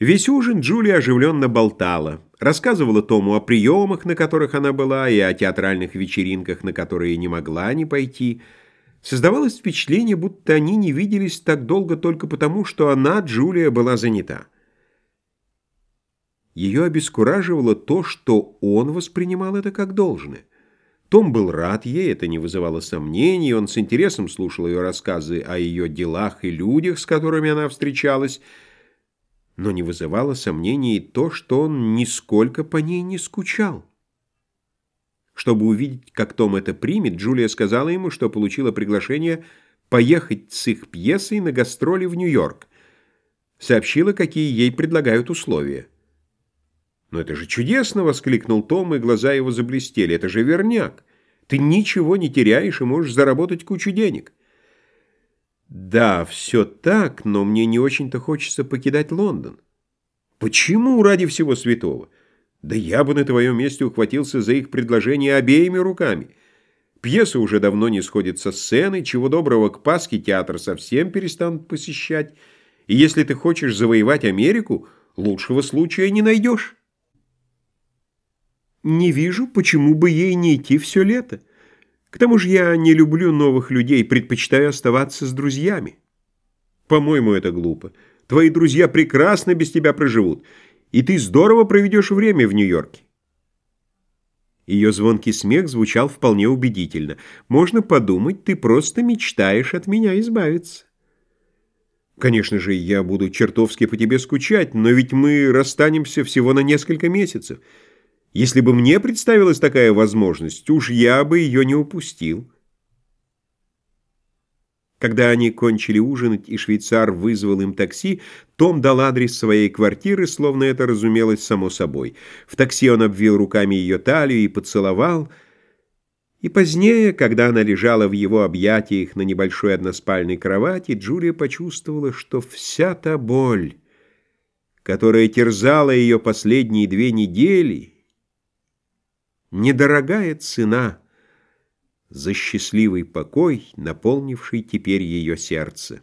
Весь ужин Джулия оживленно болтала, рассказывала Тому о приемах, на которых она была, и о театральных вечеринках, на которые не могла не пойти. Создавалось впечатление, будто они не виделись так долго только потому, что она, Джулия, была занята. Ее обескураживало то, что он воспринимал это как должное. Том был рад ей, это не вызывало сомнений, он с интересом слушал ее рассказы о ее делах и людях, с которыми она встречалась, но не вызывало сомнений то, что он нисколько по ней не скучал. Чтобы увидеть, как Том это примет, Джулия сказала ему, что получила приглашение поехать с их пьесой на гастроли в Нью-Йорк. Сообщила, какие ей предлагают условия. «Но это же чудесно!» — воскликнул Том, и глаза его заблестели. «Это же верняк! Ты ничего не теряешь и можешь заработать кучу денег». «Да, все так, но мне не очень-то хочется покидать Лондон». «Почему ради всего святого?» «Да я бы на твоем месте ухватился за их предложение обеими руками. Пьеса уже давно не сходит со сцены, чего доброго к Пасхе театр совсем перестанут посещать, и если ты хочешь завоевать Америку, лучшего случая не найдешь». Не вижу, почему бы ей не идти все лето. К тому же я не люблю новых людей, предпочитаю оставаться с друзьями. По-моему, это глупо. Твои друзья прекрасно без тебя проживут, и ты здорово проведешь время в Нью-Йорке. Ее звонкий смех звучал вполне убедительно. Можно подумать, ты просто мечтаешь от меня избавиться. Конечно же, я буду чертовски по тебе скучать, но ведь мы расстанемся всего на несколько месяцев. Если бы мне представилась такая возможность, уж я бы ее не упустил. Когда они кончили ужинать, и швейцар вызвал им такси, Том дал адрес своей квартиры, словно это разумелось само собой. В такси он обвил руками ее талию и поцеловал. И позднее, когда она лежала в его объятиях на небольшой односпальной кровати, Джулия почувствовала, что вся та боль, которая терзала ее последние две недели, недорогая цена за счастливый покой, наполнивший теперь ее сердце.